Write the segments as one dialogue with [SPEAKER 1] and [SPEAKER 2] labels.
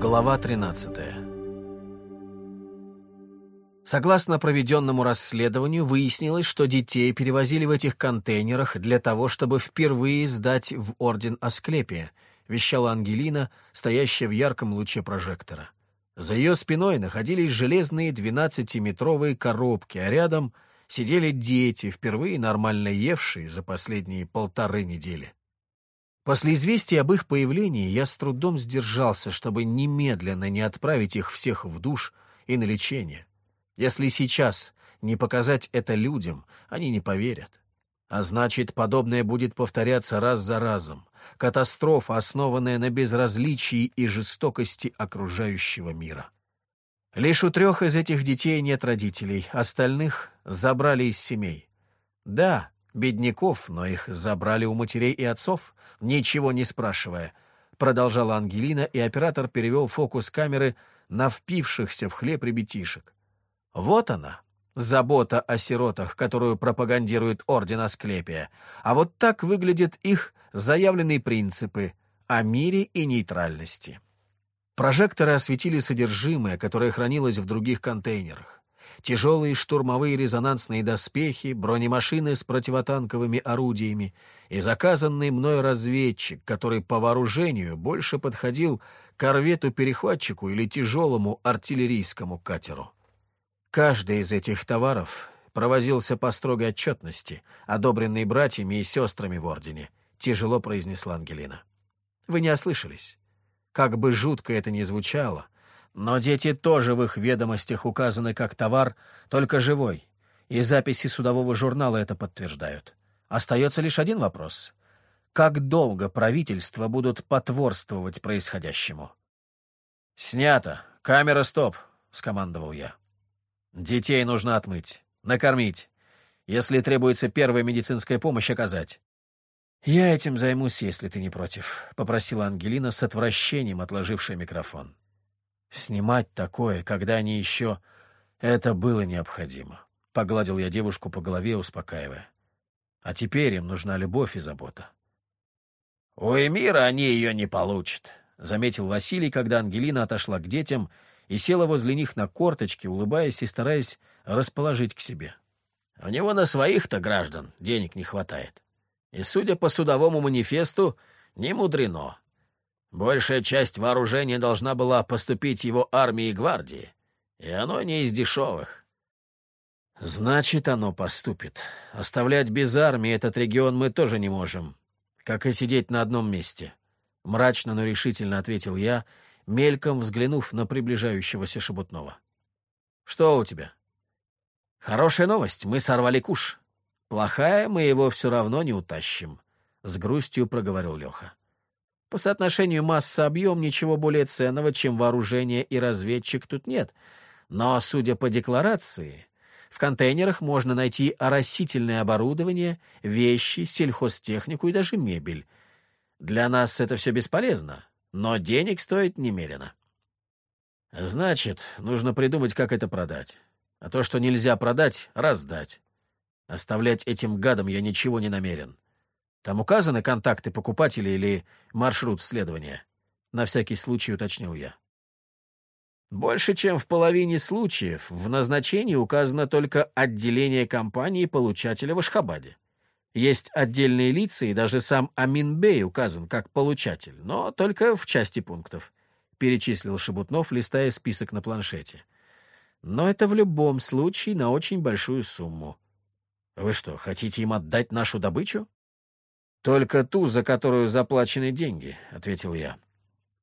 [SPEAKER 1] Глава 13 Согласно проведенному расследованию, выяснилось, что детей перевозили в этих контейнерах для того, чтобы впервые сдать в Орден Асклепия, вещала Ангелина, стоящая в ярком луче прожектора. За ее спиной находились железные двенадцатиметровые коробки, а рядом сидели дети, впервые нормально евшие за последние полторы недели. После известия об их появлении я с трудом сдержался, чтобы немедленно не отправить их всех в душ и на лечение. Если сейчас не показать это людям, они не поверят. А значит, подобное будет повторяться раз за разом. Катастрофа, основанная на безразличии и жестокости окружающего мира. Лишь у трех из этих детей нет родителей, остальных забрали из семей. Да, бедняков, но их забрали у матерей и отцов, ничего не спрашивая. Продолжала Ангелина, и оператор перевел фокус камеры на впившихся в хлеб ребятишек. Вот она, забота о сиротах, которую пропагандирует Орден Асклепия. А вот так выглядят их заявленные принципы о мире и нейтральности. Прожекторы осветили содержимое, которое хранилось в других контейнерах тяжелые штурмовые резонансные доспехи, бронемашины с противотанковыми орудиями и заказанный мной разведчик, который по вооружению больше подходил корвету-перехватчику или тяжелому артиллерийскому катеру. Каждый из этих товаров провозился по строгой отчетности, одобренной братьями и сестрами в Ордене, тяжело произнесла Ангелина. Вы не ослышались. Как бы жутко это ни звучало — но дети тоже в их ведомостях указаны как товар, только живой, и записи судового журнала это подтверждают. Остается лишь один вопрос. Как долго правительства будут потворствовать происходящему? «Снято! Камера стоп!» — скомандовал я. «Детей нужно отмыть, накормить. Если требуется первая медицинская помощь, оказать. «Я этим займусь, если ты не против», — попросила Ангелина с отвращением, отложившая микрофон. Снимать такое, когда они еще... Это было необходимо. Погладил я девушку по голове, успокаивая. А теперь им нужна любовь и забота. «У Эмира они ее не получат», — заметил Василий, когда Ангелина отошла к детям и села возле них на корточки, улыбаясь и стараясь расположить к себе. «У него на своих-то граждан денег не хватает. И, судя по судовому манифесту, не мудрено. Большая часть вооружения должна была поступить его армии и гвардии, и оно не из дешевых. Значит, оно поступит. Оставлять без армии этот регион мы тоже не можем, как и сидеть на одном месте. Мрачно, но решительно ответил я, мельком взглянув на приближающегося Шебутного. Что у тебя? Хорошая новость, мы сорвали куш. Плохая, мы его все равно не утащим, — с грустью проговорил Леха. По соотношению масса-объем ничего более ценного, чем вооружение и разведчик, тут нет. Но, судя по декларации, в контейнерах можно найти оросительное оборудование, вещи, сельхозтехнику и даже мебель. Для нас это все бесполезно, но денег стоит немерено. Значит, нужно придумать, как это продать. А то, что нельзя продать, раздать. Оставлять этим гадам я ничего не намерен. Там указаны контакты покупателей или маршрут следования? На всякий случай уточнил я. Больше чем в половине случаев в назначении указано только отделение компании получателя в Ашхабаде. Есть отдельные лица, и даже сам Аминбей указан как получатель, но только в части пунктов, — перечислил Шебутнов, листая список на планшете. Но это в любом случае на очень большую сумму. Вы что, хотите им отдать нашу добычу? «Только ту, за которую заплачены деньги», — ответил я.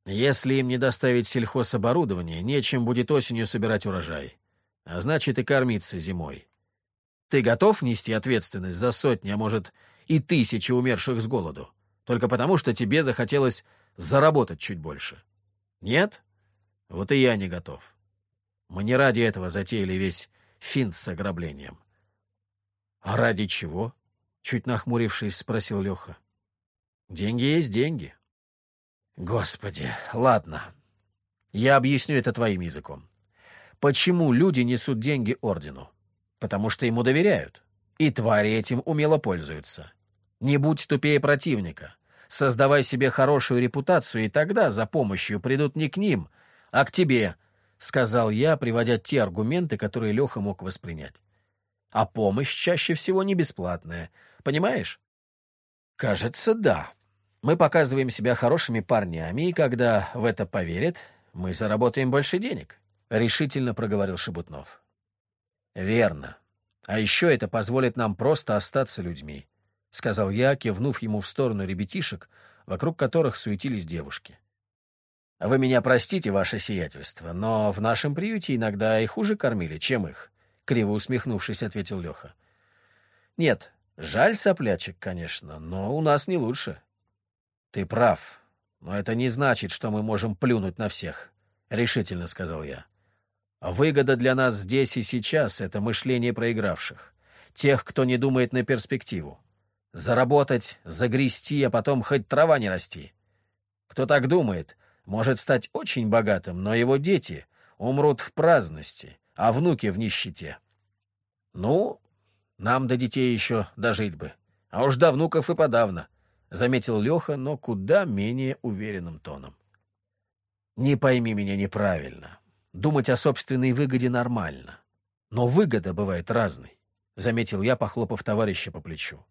[SPEAKER 1] «Если им не доставить сельхозоборудование, нечем будет осенью собирать урожай, а значит и кормиться зимой. Ты готов нести ответственность за сотни, а может и тысячи умерших с голоду, только потому что тебе захотелось заработать чуть больше? Нет? Вот и я не готов. Мы не ради этого затеяли весь финт с ограблением». «А ради чего?» Чуть нахмурившись, спросил Леха. «Деньги есть деньги». «Господи, ладно. Я объясню это твоим языком. Почему люди несут деньги ордену? Потому что ему доверяют. И твари этим умело пользуются. Не будь тупее противника. Создавай себе хорошую репутацию, и тогда за помощью придут не к ним, а к тебе, — сказал я, приводя те аргументы, которые Леха мог воспринять. А помощь чаще всего не бесплатная. Понимаешь? Кажется, да. Мы показываем себя хорошими парнями, и когда в это поверят, мы заработаем больше денег, — решительно проговорил Шебутнов. Верно. А еще это позволит нам просто остаться людьми, — сказал я, кивнув ему в сторону ребятишек, вокруг которых суетились девушки. Вы меня простите, ваше сиятельство, но в нашем приюте иногда и хуже кормили, чем их, — криво усмехнувшись, ответил Леха. Нет, жаль соплячек, конечно, но у нас не лучше. Ты прав, но это не значит, что мы можем плюнуть на всех, — решительно сказал я. Выгода для нас здесь и сейчас — это мышление проигравших, тех, кто не думает на перспективу. Заработать, загрести, а потом хоть трава не расти. Кто так думает, может стать очень богатым, но его дети умрут в праздности, а внуки в нищете. Ну, нам до детей еще дожить бы, а уж до внуков и подавно, — заметил Леха, но куда менее уверенным тоном. Не пойми меня неправильно. Думать о собственной выгоде нормально. Но выгода бывает разной, — заметил я, похлопав товарища по плечу.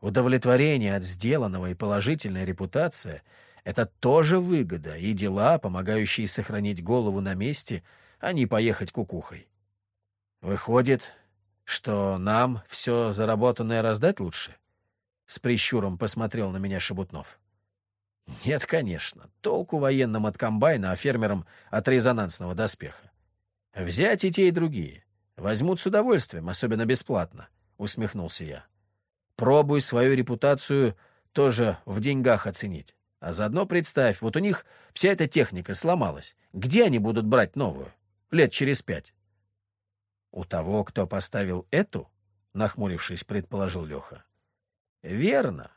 [SPEAKER 1] Удовлетворение от сделанного и положительная репутация — это тоже выгода и дела, помогающие сохранить голову на месте, а не поехать кукухой. Выходит, что нам все заработанное раздать лучше? С прищуром посмотрел на меня Шебутнов. Нет, конечно. Толку военным от комбайна, а фермерам от резонансного доспеха. Взять и те, и другие. Возьмут с удовольствием, особенно бесплатно, — усмехнулся я. Пробуй свою репутацию тоже в деньгах оценить. А заодно представь, вот у них вся эта техника сломалась. Где они будут брать новую? Лет через пять. У того, кто поставил эту, нахмурившись, предположил Леха. Верно.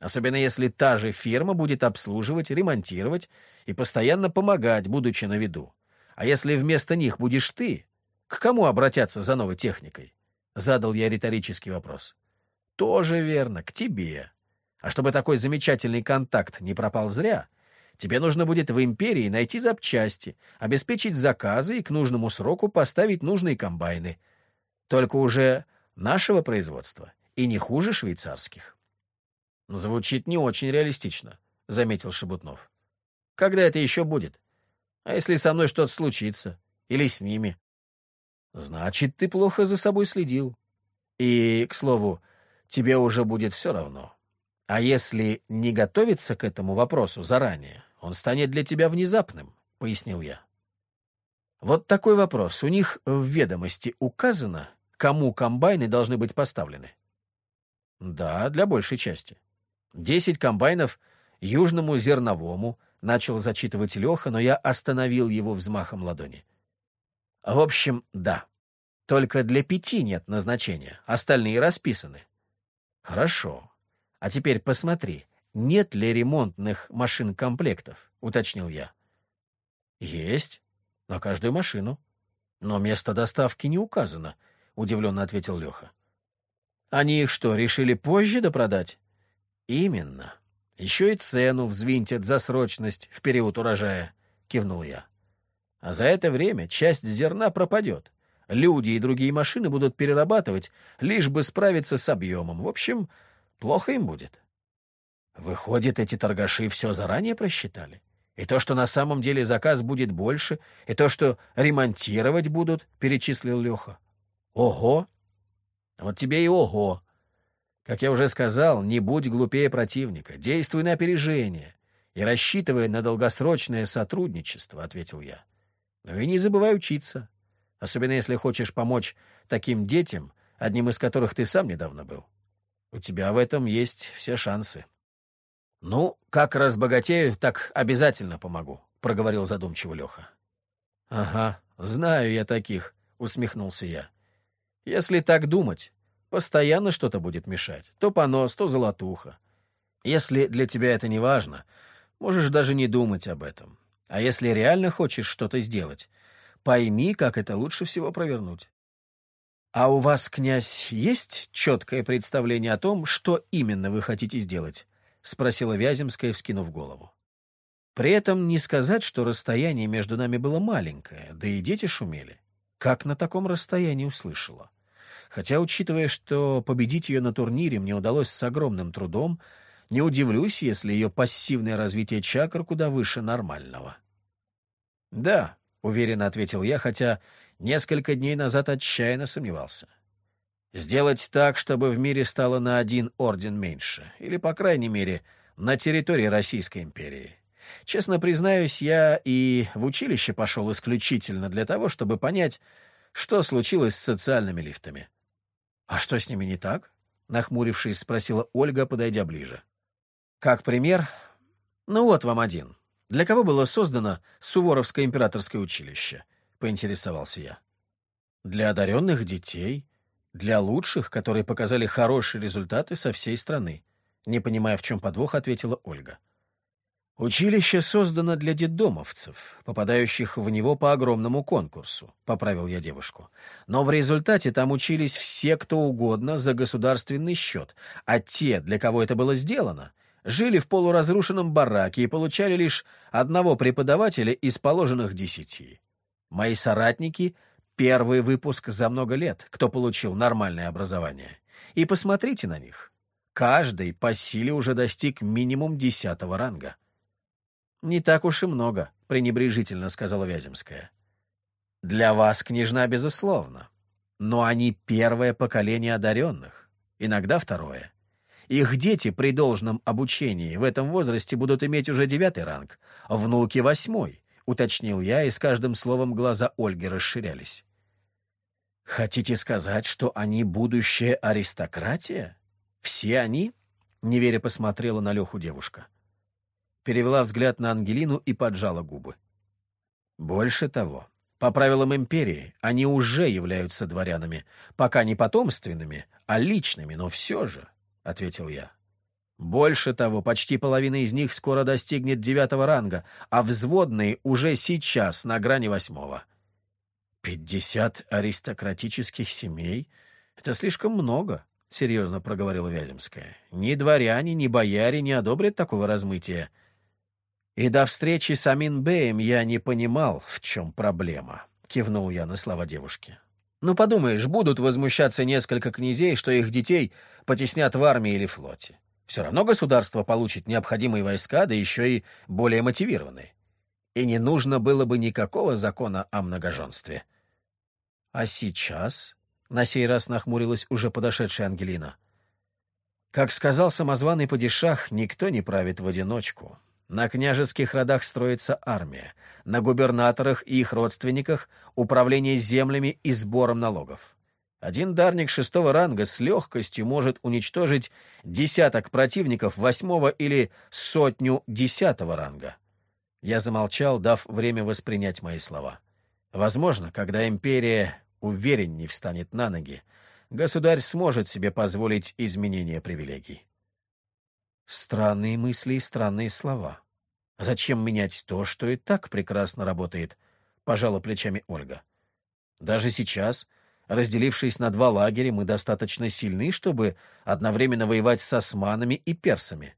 [SPEAKER 1] Особенно если та же фирма будет обслуживать, ремонтировать и постоянно помогать, будучи на виду. А если вместо них будешь ты, к кому обратятся за новой техникой? Задал я риторический вопрос. Тоже верно, к тебе. А чтобы такой замечательный контакт не пропал зря, тебе нужно будет в империи найти запчасти, обеспечить заказы и к нужному сроку поставить нужные комбайны. Только уже нашего производства и не хуже швейцарских. Звучит не очень реалистично, — заметил Шебутнов. Когда это еще будет? А если со мной что-то случится? Или с ними? Значит, ты плохо за собой следил. И, к слову, тебе уже будет все равно. А если не готовиться к этому вопросу заранее, он станет для тебя внезапным, — пояснил я. Вот такой вопрос. У них в ведомости указано, кому комбайны должны быть поставлены? Да, для большей части. Десять комбайнов южному зерновому, начал зачитывать Леха, но я остановил его взмахом ладони. В общем, да. Только для пяти нет назначения, остальные расписаны. Хорошо. А теперь посмотри, нет ли ремонтных машин-комплектов, уточнил я. Есть. На каждую машину. Но место доставки не указано, удивленно ответил Леха. Они их что, решили позже допродать? Именно. Еще и цену взвинтят за срочность в период урожая, кивнул я. А за это время часть зерна пропадет. Люди и другие машины будут перерабатывать, лишь бы справиться с объемом. В общем, Плохо им будет. Выходит, эти торгаши все заранее просчитали? И то, что на самом деле заказ будет больше, и то, что ремонтировать будут, — перечислил Леха. Ого! Вот тебе и ого! Как я уже сказал, не будь глупее противника, действуй на опережение и рассчитывай на долгосрочное сотрудничество, — ответил я. Но и не забывай учиться, особенно если хочешь помочь таким детям, одним из которых ты сам недавно был. — у тебя в этом есть все шансы. — Ну, как разбогатею, так обязательно помогу, — проговорил задумчиво Леха. — Ага, знаю я таких, — усмехнулся я. — Если так думать, постоянно что-то будет мешать. То понос, то золотуха. Если для тебя это не важно, можешь даже не думать об этом. А если реально хочешь что-то сделать, пойми, как это лучше всего провернуть. «А у вас, князь, есть четкое представление о том, что именно вы хотите сделать?» — спросила Вяземская, вскинув голову. При этом не сказать, что расстояние между нами было маленькое, да и дети шумели. Как на таком расстоянии услышала? Хотя, учитывая, что победить ее на турнире мне удалось с огромным трудом, не удивлюсь, если ее пассивное развитие чакр куда выше нормального. «Да», — уверенно ответил я, хотя несколько дней назад отчаянно сомневался. «Сделать так, чтобы в мире стало на один орден меньше, или, по крайней мере, на территории Российской империи. Честно признаюсь, я и в училище пошел исключительно для того, чтобы понять, что случилось с социальными лифтами. «А что с ними не так?» — нахмурившись, спросила Ольга, подойдя ближе. «Как пример? Ну вот вам один. Для кого было создано Суворовское императорское училище?» — поинтересовался я. «Для одаренных детей, для лучших, которые показали хорошие результаты со всей страны», не понимая, в чем подвох, ответила Ольга. «Училище создано для детдомовцев, попадающих в него по огромному конкурсу», — поправил я девушку. «Но в результате там учились все, кто угодно, за государственный счет, а те, для кого это было сделано, жили в полуразрушенном бараке и получали лишь одного преподавателя из положенных десяти. Мои соратники — первый выпуск за много лет, кто получил нормальное образование. И посмотрите на них. Каждый по силе уже достиг минимум десятого ранга». «Не так уж и много», — пренебрежительно сказала Вяземская. «Для вас, княжна, безусловно. Но они первое поколение одаренных, иногда второе. Их дети при должном обучении в этом возрасте будут иметь уже девятый ранг, внуки — восьмой», — уточнил я, и с каждым словом глаза Ольги расширялись. «Хотите сказать, что они будущая аристократия? Все они?» — неверя посмотрела на Леху девушка. — перевела взгляд на Ангелину и поджала губы. Больше того, по правилам империи, они уже являются дворянами, пока не потомственными, а личными, но все же, — ответил я. Больше того, почти половина из них скоро достигнет девятого ранга, а взводные уже сейчас на грани восьмого. «Пятьдесят аристократических семей — это слишком много», — серьезно проговорила Вяземская. «Ни дворяне, ни бояре не одобрят такого размытия. И до встречи с Аминбеем я не понимал, в чем проблема, — кивнул я на слова девушки. Ну, подумаешь, будут возмущаться несколько князей, что их детей потеснят в армии или флоте. Все равно государство получит необходимые войска, да еще и более мотивированные. И не нужно было бы никакого закона о многоженстве. А сейчас, — на сей раз нахмурилась уже подошедшая Ангелина, — как сказал самозваный падишах, никто не правит в одиночку. На княжеских родах строится армия, на губернаторах и их родственниках — управление землями и сбором налогов. Один дарник шестого ранга с легкостью может уничтожить десяток противников восьмого или сотню десятого ранга. Я замолчал, дав время воспринять мои слова. Возможно, когда империя уверенней встанет на ноги, государь сможет себе позволить изменение привилегий. Странные мысли и странные слова. Зачем менять то, что и так прекрасно работает? Пожала плечами Ольга. Даже сейчас, разделившись на два лагеря, мы достаточно сильны, чтобы одновременно воевать с османами и персами.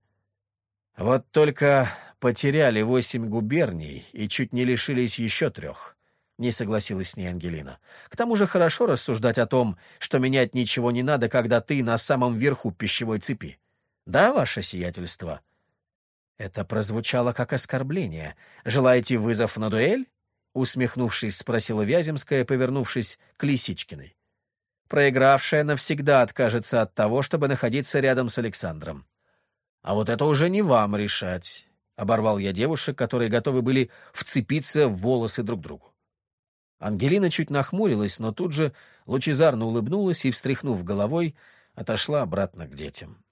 [SPEAKER 1] Вот только потеряли восемь губерний и чуть не лишились еще трех. Не согласилась с ней Ангелина. К тому же хорошо рассуждать о том, что менять ничего не надо, когда ты на самом верху пищевой цепи. Да, ваше сиятельство?» Это прозвучало как оскорбление. «Желаете вызов на дуэль?» Усмехнувшись, спросила Вяземская, повернувшись к Лисичкиной. Проигравшая навсегда откажется от того, чтобы находиться рядом с Александром. «А вот это уже не вам решать», — оборвал я девушек, которые готовы были вцепиться в волосы друг другу. Ангелина чуть нахмурилась, но тут же лучезарно улыбнулась и, встряхнув головой, отошла обратно к детям.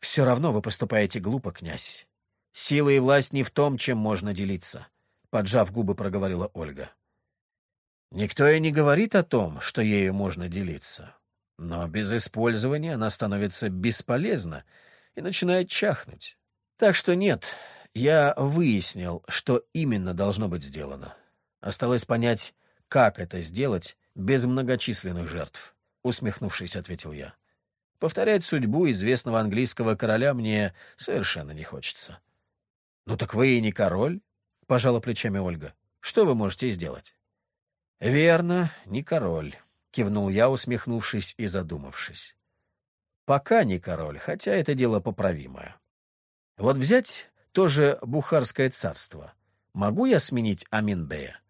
[SPEAKER 1] «Все равно вы поступаете глупо, князь. Сила и власть не в том, чем можно делиться», — поджав губы, проговорила Ольга. «Никто и не говорит о том, что ею можно делиться. Но без использования она становится бесполезна и начинает чахнуть. Так что нет, я выяснил, что именно должно быть сделано. Осталось понять, как это сделать без многочисленных жертв, — усмехнувшись, ответил я. Повторять судьбу известного английского короля мне совершенно не хочется. — Ну так вы и не король, — пожала плечами Ольга. — Что вы можете сделать? — Верно, не король, — кивнул я, усмехнувшись и задумавшись. — Пока не король, хотя это дело поправимое. Вот взять тоже Бухарское царство. Могу я сменить Аминбея?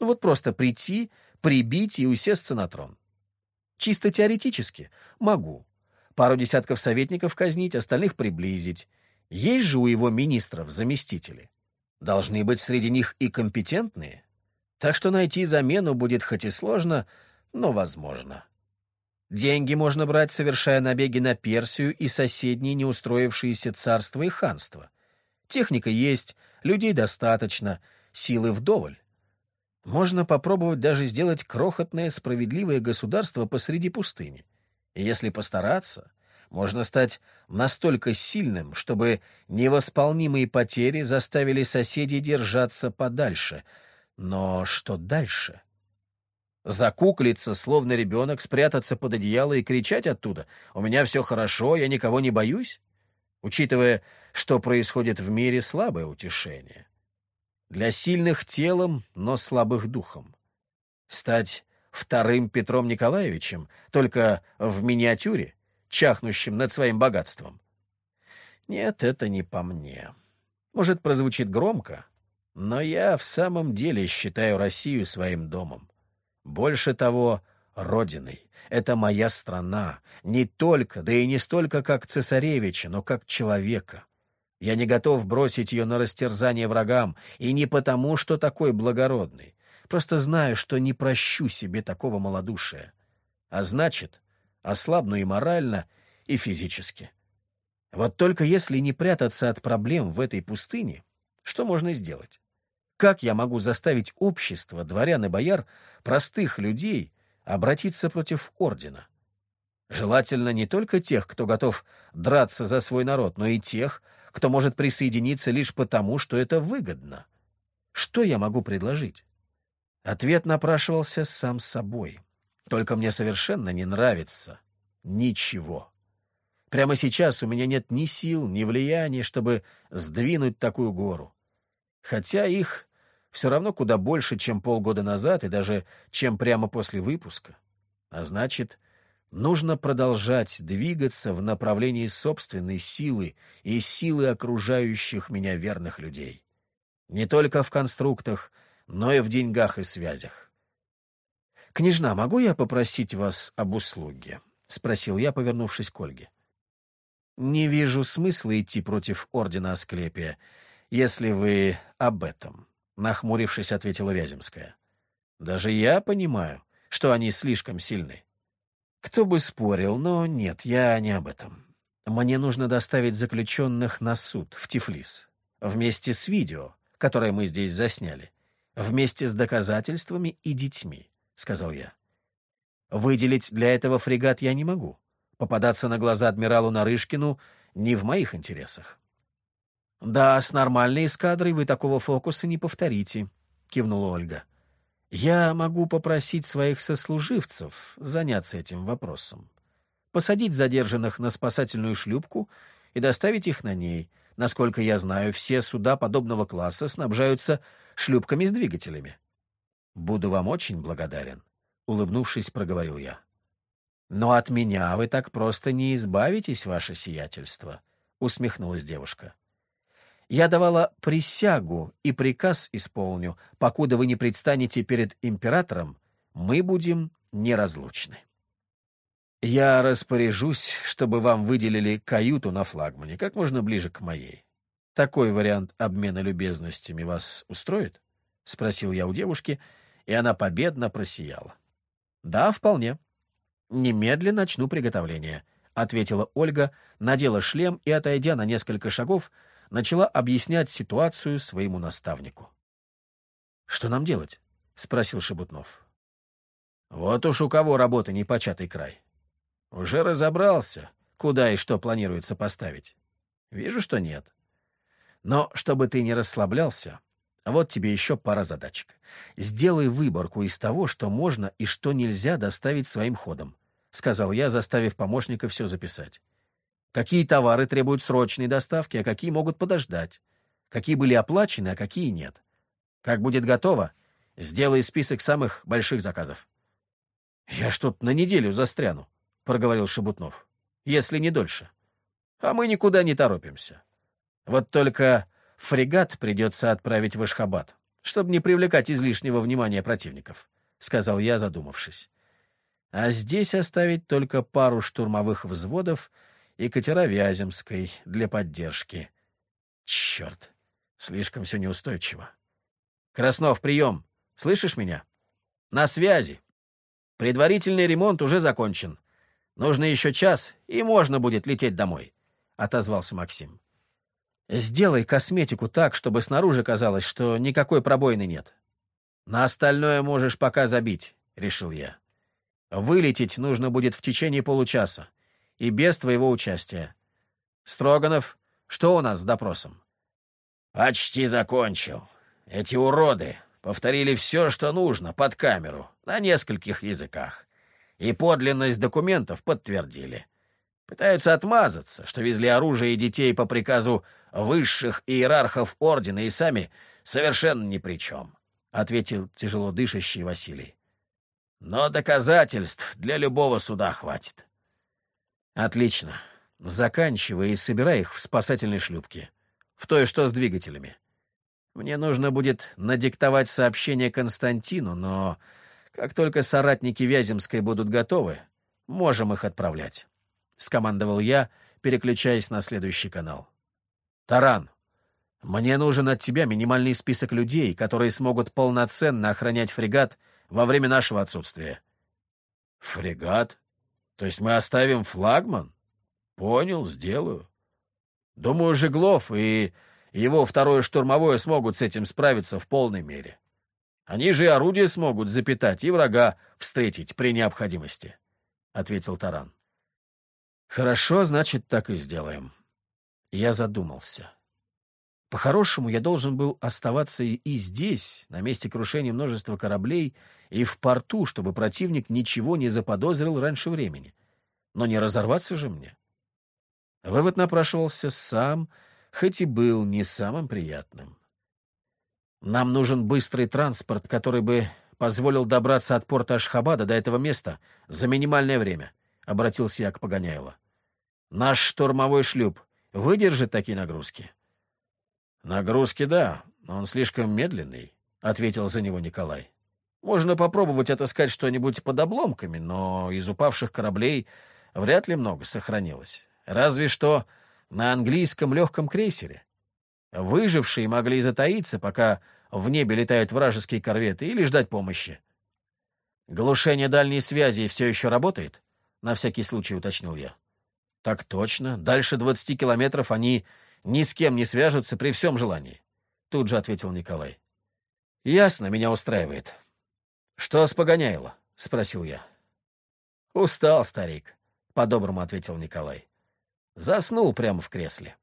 [SPEAKER 1] Ну вот просто прийти, прибить и усесться на трон. Чисто теоретически могу. Пару десятков советников казнить, остальных приблизить. Есть же у его министров заместители. Должны быть среди них и компетентные. Так что найти замену будет хоть и сложно, но возможно. Деньги можно брать, совершая набеги на Персию и соседние неустроившиеся царства и ханства. Техника есть, людей достаточно, силы вдоволь. Можно попробовать даже сделать крохотное справедливое государство посреди пустыни. И если постараться, можно стать настолько сильным, чтобы невосполнимые потери заставили соседей держаться подальше. Но что дальше? Закуклиться, словно ребенок, спрятаться под одеяло и кричать оттуда «У меня все хорошо, я никого не боюсь?» Учитывая, что происходит в мире, слабое утешение. Для сильных телом, но слабых духом. Стать вторым Петром Николаевичем, только в миниатюре, чахнущим над своим богатством. Нет, это не по мне. Может, прозвучит громко, но я в самом деле считаю Россию своим домом. Больше того, родиной. Это моя страна. Не только, да и не столько как цесаревича, но как человека. Я не готов бросить ее на растерзание врагам, и не потому, что такой благородный. Просто знаю, что не прощу себе такого малодушия. А значит, ослабну и морально, и физически. Вот только если не прятаться от проблем в этой пустыне, что можно сделать? Как я могу заставить общество, дворян и бояр, простых людей, обратиться против ордена? Желательно не только тех, кто готов драться за свой народ, но и тех, кто может присоединиться лишь потому, что это выгодно. Что я могу предложить? Ответ напрашивался сам собой. Только мне совершенно не нравится ничего. Прямо сейчас у меня нет ни сил, ни влияния, чтобы сдвинуть такую гору. Хотя их все равно куда больше, чем полгода назад и даже чем прямо после выпуска. А значит, нужно продолжать двигаться в направлении собственной силы и силы окружающих меня верных людей. Не только в конструктах, но и в деньгах и связях. «Княжна, могу я попросить вас об услуге?» — спросил я, повернувшись к Ольге. «Не вижу смысла идти против ордена Асклепия, если вы об этом», — нахмурившись, ответила Вяземская. «Даже я понимаю, что они слишком сильны. Кто бы спорил, но нет, я не об этом. Мне нужно доставить заключенных на суд в Тифлис, вместе с видео, которое мы здесь засняли вместе с доказательствами и детьми», — сказал я. «Выделить для этого фрегат я не могу. Попадаться на глаза адмиралу Нарышкину не в моих интересах». «Да, с нормальной эскадрой вы такого фокуса не повторите», — кивнула Ольга. «Я могу попросить своих сослуживцев заняться этим вопросом. Посадить задержанных на спасательную шлюпку и доставить их на ней. Насколько я знаю, все суда подобного класса снабжаются шлюпками с двигателями. «Буду вам очень благодарен», — улыбнувшись, проговорил я. «Но от меня вы так просто не избавитесь, ваше сиятельство», — усмехнулась девушка. «Я давала присягу и приказ исполню. Покуда вы не предстанете перед императором, мы будем неразлучны». «Я распоряжусь, чтобы вам выделили каюту на флагмане, как можно ближе к моей. Такой вариант обмена любезностями вас устроит? — спросил я у девушки, и она победно просияла. — Да, вполне. — Немедленно начну приготовление, — ответила Ольга, надела шлем и, отойдя на несколько шагов, начала объяснять ситуацию своему наставнику. — Что нам делать? — спросил Шебутнов. — Вот уж у кого работа непочатый край. Уже разобрался, куда и что планируется поставить. Вижу, что нет. Но, чтобы ты не расслаблялся, Вот тебе еще пара задачек. Сделай выборку из того, что можно и что нельзя доставить своим ходом, — сказал я, заставив помощника все записать. Какие товары требуют срочной доставки, а какие могут подождать. Какие были оплачены, а какие нет. Как будет готово, сделай список самых больших заказов. — Я что-то на неделю застряну, — проговорил Шебутнов. — Если не дольше. А мы никуда не торопимся. Вот только фрегат придется отправить в Ашхабад, чтобы не привлекать излишнего внимания противников, — сказал я, задумавшись. А здесь оставить только пару штурмовых взводов и катера Вяземской для поддержки. Черт, слишком все неустойчиво. Краснов, прием. Слышишь меня? На связи. Предварительный ремонт уже закончен. Нужно еще час, и можно будет лететь домой, — отозвался Максим. Сделай косметику так, чтобы снаружи казалось, что никакой пробоины нет. На остальное можешь пока забить, — решил я. Вылететь нужно будет в течение получаса, и без твоего участия. Строганов, что у нас с допросом?
[SPEAKER 2] Почти закончил. Эти уроды повторили все, что нужно, под камеру, на нескольких языках. И подлинность документов подтвердили. Пытаются отмазаться, что везли оружие и детей по приказу высших иерархов ордена и сами совершенно ни при чем, — ответил тяжело дышащий Василий. Но доказательств для любого суда хватит. Отлично. Заканчивай и собирай их в спасательной шлюпке. В той, что с двигателями. Мне нужно будет надиктовать сообщение Константину, но как только соратники Вяземской будут готовы, можем их отправлять. — скомандовал я, переключаясь на следующий канал. «Таран, мне нужен от тебя минимальный список людей, которые смогут полноценно охранять фрегат во время нашего отсутствия». «Фрегат? То есть мы оставим флагман? Понял, сделаю. Думаю, Жеглов и его второе штурмовое смогут с этим справиться в полной мере. Они же и орудия смогут запитать и врага встретить при необходимости», — ответил Таран. «Хорошо, значит, так и сделаем». Я задумался. По-хорошему, я должен был оставаться и здесь, на месте крушения множества кораблей, и в порту, чтобы противник ничего не заподозрил раньше времени. Но не разорваться же мне. Вывод напрашивался сам, хоть и был не самым приятным. Нам нужен быстрый транспорт, который бы позволил добраться от порта Ашхабада до этого места за минимальное время, — обратился я к Погоняйло. Наш штурмовой шлюп выдержит такие нагрузки? — Нагрузки — да, но он слишком медленный, — ответил за него Николай. Можно попробовать отыскать что-нибудь под обломками, но из упавших кораблей вряд ли много сохранилось. Разве что на английском легком крейсере. Выжившие могли затаиться, пока в небе летают вражеские корветы, или ждать помощи. «Глушение дальней связи все еще работает?» — на всякий случай уточнил я. Так точно. Дальше двадцати километров они ни с кем не свяжутся при всем желании. Тут же ответил Николай. Ясно, меня устраивает. Что с Погоняйло? Спросил я. Устал, старик, по-доброму ответил Николай. Заснул прямо в кресле.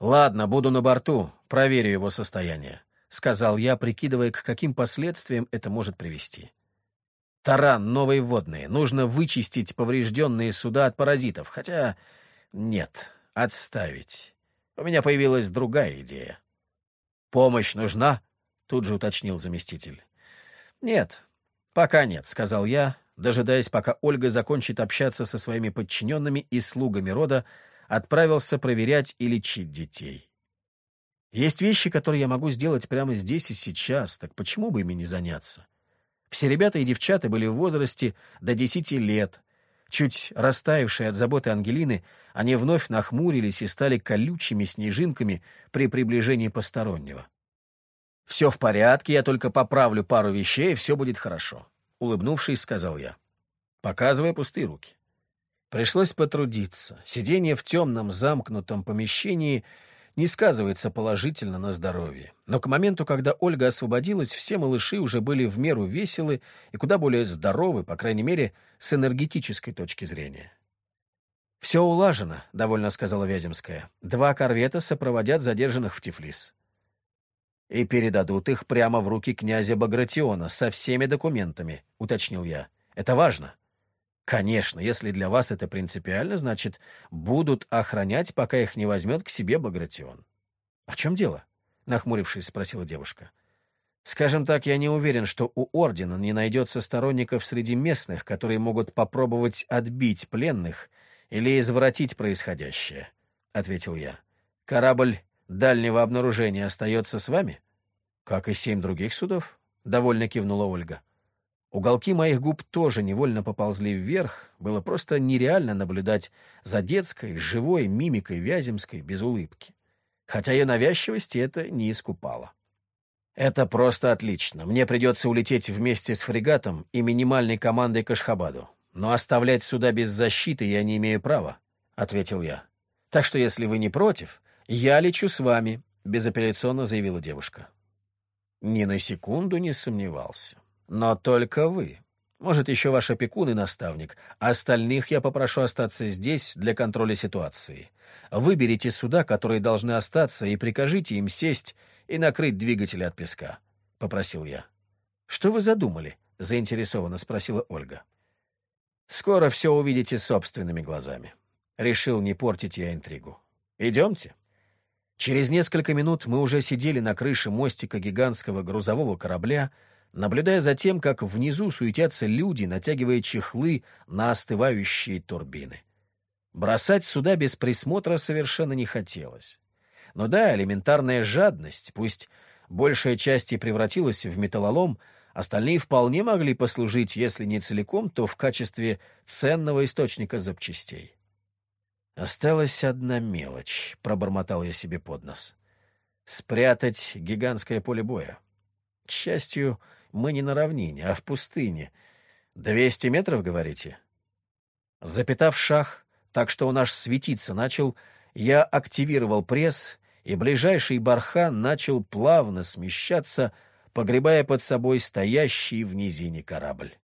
[SPEAKER 2] Ладно, буду на борту, проверю его состояние, сказал я, прикидывая, к каким последствиям это может привести. Таран, новые водные. Нужно вычистить поврежденные суда от паразитов. Хотя... Нет, отставить. У меня появилась другая идея. «Помощь нужна?» — тут же уточнил заместитель. «Нет, пока нет», — сказал я, дожидаясь, пока Ольга закончит общаться со своими подчиненными и слугами рода, отправился проверять и лечить детей. Есть вещи, которые я могу сделать прямо здесь и сейчас, так почему бы ими не заняться? Все ребята и девчата были в возрасте до десяти лет. Чуть растаявшие от заботы Ангелины, они вновь нахмурились и стали колючими снежинками при приближении постороннего. «Все в порядке, я только поправлю пару вещей, и все будет хорошо», — улыбнувшись, сказал я, показывая пустые руки. Пришлось потрудиться. Сидение в темном замкнутом помещении — не сказывается положительно на здоровье. Но к моменту, когда Ольга освободилась, все малыши уже были в меру веселы и куда более здоровы, по крайней мере, с энергетической точки зрения. «Все улажено», — довольно сказала Вяземская. «Два корвета сопроводят задержанных в Тифлис».
[SPEAKER 1] и передадут их прямо в руки князя Багратиона со всеми документами, — уточнил я. Это важно. Конечно, если для вас это принципиально, значит, будут охранять, пока их не возьмет к себе Багратион. — А в чем дело? — нахмурившись, спросила девушка. — Скажем так, я не уверен, что у Ордена не найдется сторонников среди местных, которые могут попробовать отбить пленных или извратить происходящее, — ответил я. — Корабль дальнего обнаружения остается с вами? — Как и семь других судов, — довольно кивнула Ольга. Уголки моих губ тоже невольно поползли вверх, было просто нереально наблюдать за детской, живой мимикой Вяземской без улыбки. Хотя ее навязчивости это не искупало. «Это просто отлично. Мне придется улететь вместе с фрегатом и минимальной командой к Ашхабаду. Но оставлять суда без защиты я не имею права», — ответил я. «Так что, если вы не против, «Я лечу с вами», — безапелляционно заявила девушка. Ни на секунду не сомневался. «Но только вы. Может, еще ваш опекун и наставник. Остальных я попрошу остаться здесь для контроля ситуации. Выберите суда, которые должны остаться, и прикажите им сесть и накрыть двигатели от песка», — попросил я. «Что вы задумали?» — заинтересованно спросила Ольга. «Скоро все увидите собственными глазами». Решил не портить я интригу. «Идемте». Через несколько минут мы уже сидели на крыше мостика гигантского грузового корабля, наблюдая за тем, как внизу суетятся люди, натягивая чехлы на остывающие турбины. Бросать сюда без присмотра совершенно не хотелось. Но да, элементарная жадность, пусть большая часть и превратилась в металлолом, остальные вполне могли послужить, если не целиком, то в качестве ценного источника запчастей. «Осталась одна мелочь», — пробормотал я себе под нос. «Спрятать гигантское поле боя. К счастью, мы не на равнине, а в пустыне. Двести метров, говорите?» Запитав шаг, так что он аж светиться начал, я активировал пресс, и ближайший бархан начал плавно смещаться, погребая под собой стоящий в низине корабль.